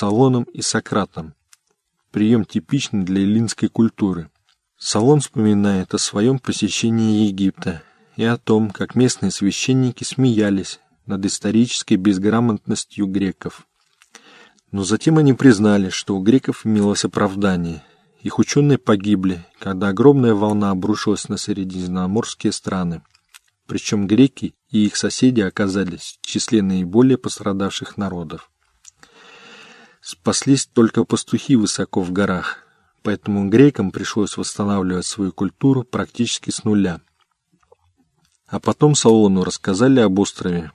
Салоном и Сократом. Прием типичный для эллинской культуры. Салон вспоминает о своем посещении Египта и о том, как местные священники смеялись над исторической безграмотностью греков. Но затем они признали, что у греков имелось оправдание. Их ученые погибли, когда огромная волна обрушилась на средиземноморские страны. Причем греки и их соседи оказались в числе наиболее пострадавших народов. Спаслись только пастухи высоко в горах, поэтому грекам пришлось восстанавливать свою культуру практически с нуля. А потом Салону рассказали об острове,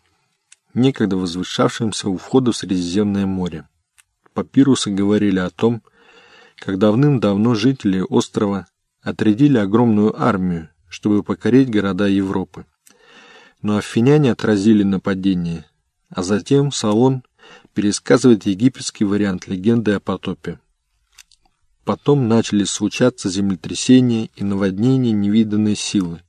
некогда возвышавшемся у входа в Средиземное море. Папирусы говорили о том, как давным-давно жители острова отрядили огромную армию, чтобы покорить города Европы. Но афиняне отразили нападение, а затем Салон пересказывает египетский вариант легенды о потопе. Потом начали случаться землетрясения и наводнения невиданной силы.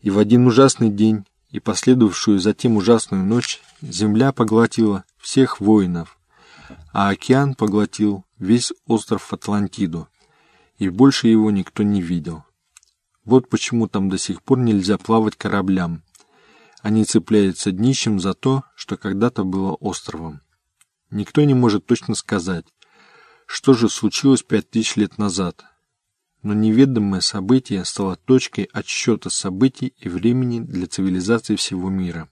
И в один ужасный день и последовавшую затем ужасную ночь земля поглотила всех воинов, а океан поглотил весь остров Атлантиду, и больше его никто не видел. Вот почему там до сих пор нельзя плавать кораблям. Они цепляются днищем за то, что когда-то было островом. Никто не может точно сказать, что же случилось пять тысяч лет назад. Но неведомое событие стало точкой отсчета событий и времени для цивилизации всего мира.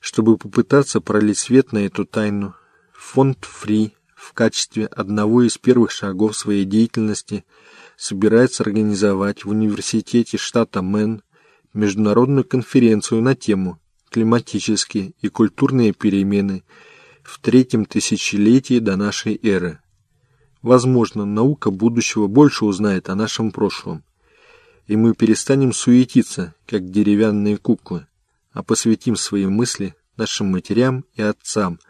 Чтобы попытаться пролить свет на эту тайну, фонд Фри в качестве одного из первых шагов своей деятельности собирается организовать в университете штата Мэн международную конференцию на тему «Климатические и культурные перемены в третьем тысячелетии до нашей эры». Возможно, наука будущего больше узнает о нашем прошлом, и мы перестанем суетиться, как деревянные куклы, а посвятим свои мысли нашим матерям и отцам,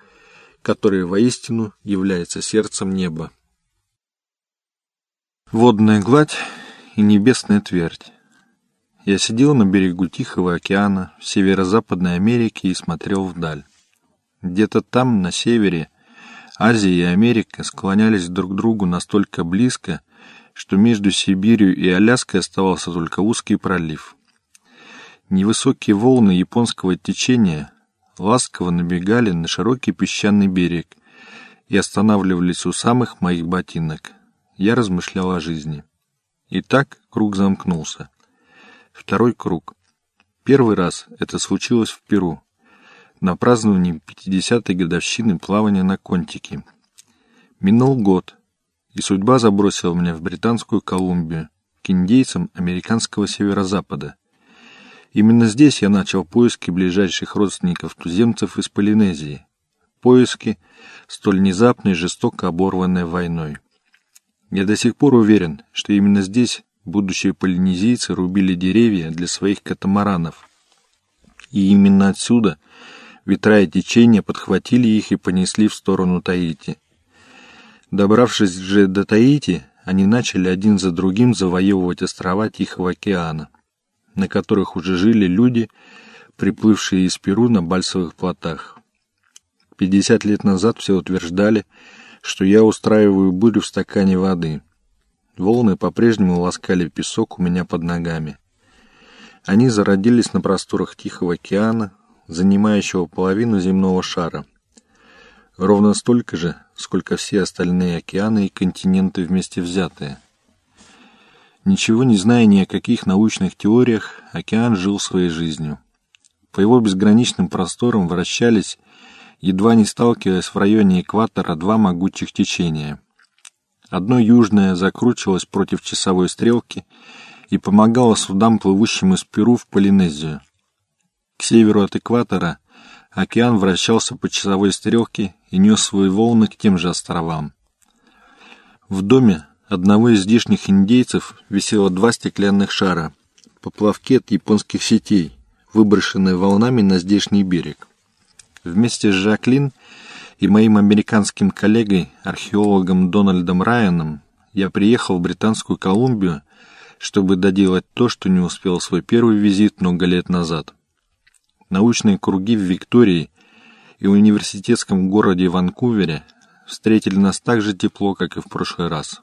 которые воистину являются сердцем неба. Водная гладь и небесная твердь. Я сидел на берегу Тихого океана в северо-западной Америке и смотрел вдаль. Где-то там, на севере, Азия и Америка склонялись друг к другу настолько близко, что между Сибирью и Аляской оставался только узкий пролив. Невысокие волны японского течения ласково набегали на широкий песчаный берег и останавливались у самых моих ботинок. Я размышлял о жизни. И так круг замкнулся. Второй круг. Первый раз это случилось в Перу, на праздновании 50-й годовщины плавания на Контике. Минул год, и судьба забросила меня в Британскую Колумбию, к индейцам американского северо-запада. Именно здесь я начал поиски ближайших родственников туземцев из Полинезии. Поиски, столь внезапно и жестоко оборванные войной. Я до сих пор уверен, что именно здесь будущие полинезийцы рубили деревья для своих катамаранов. И именно отсюда ветра и течения подхватили их и понесли в сторону Таити. Добравшись же до Таити, они начали один за другим завоевывать острова Тихого океана, на которых уже жили люди, приплывшие из Перу на бальсовых плотах. Пятьдесят лет назад все утверждали, что я устраиваю бурю в стакане воды. Волны по-прежнему ласкали песок у меня под ногами. Они зародились на просторах Тихого океана, занимающего половину земного шара. Ровно столько же, сколько все остальные океаны и континенты вместе взятые. Ничего не зная ни о каких научных теориях, океан жил своей жизнью. По его безграничным просторам вращались едва не сталкиваясь в районе экватора два могучих течения. Одно южное закручивалось против часовой стрелки и помогало судам, плывущим из Перу в Полинезию. К северу от экватора океан вращался по часовой стрелке и нес свои волны к тем же островам. В доме одного из здешних индейцев висело два стеклянных шара, поплавки от японских сетей, выброшенные волнами на здешний берег. Вместе с Жаклин и моим американским коллегой, археологом Дональдом Райаном, я приехал в Британскую Колумбию, чтобы доделать то, что не успел свой первый визит много лет назад. Научные круги в Виктории и университетском городе Ванкувере встретили нас так же тепло, как и в прошлый раз.